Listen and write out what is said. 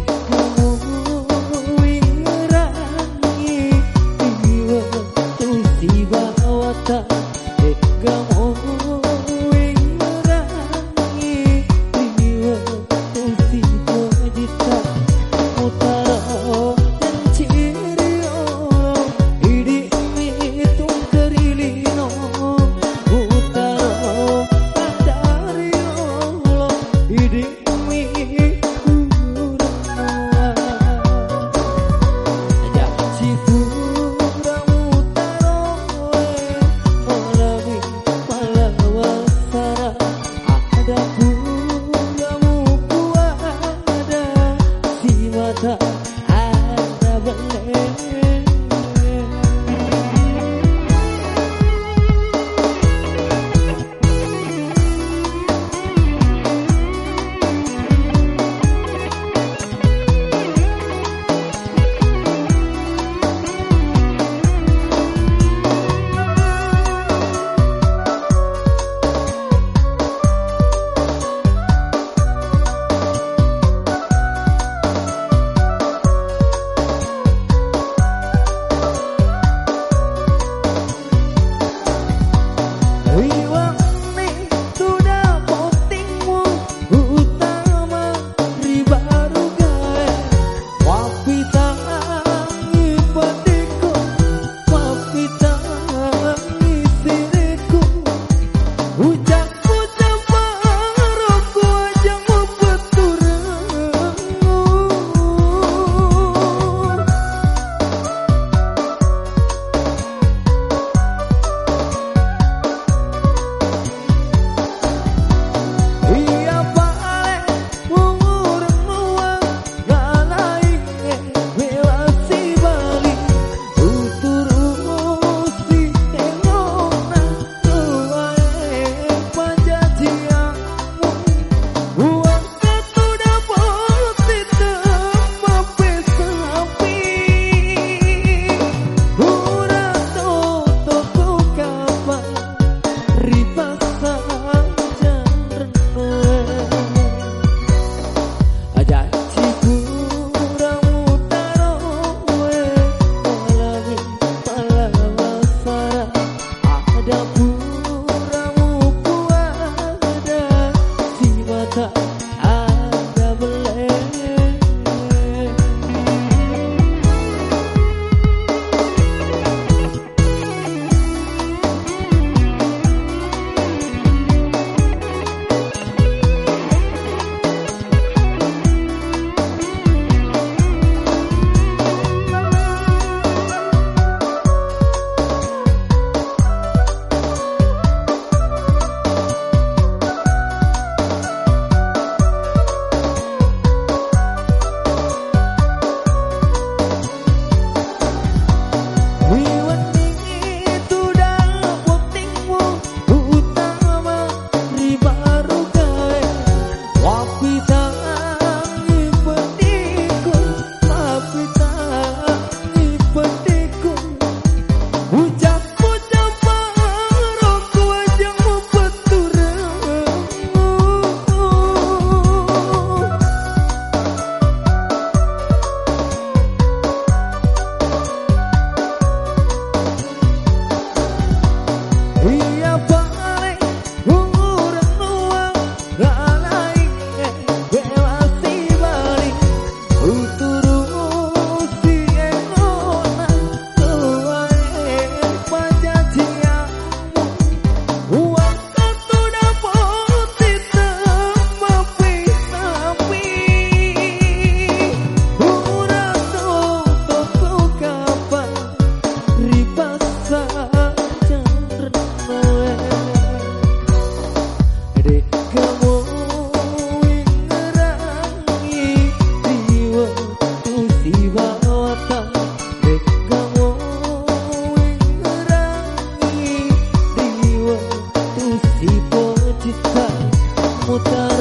me. Música kita mutar